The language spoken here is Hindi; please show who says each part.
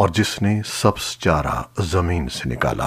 Speaker 1: और जिसने सब्स चारा ज़मीन से निकाला।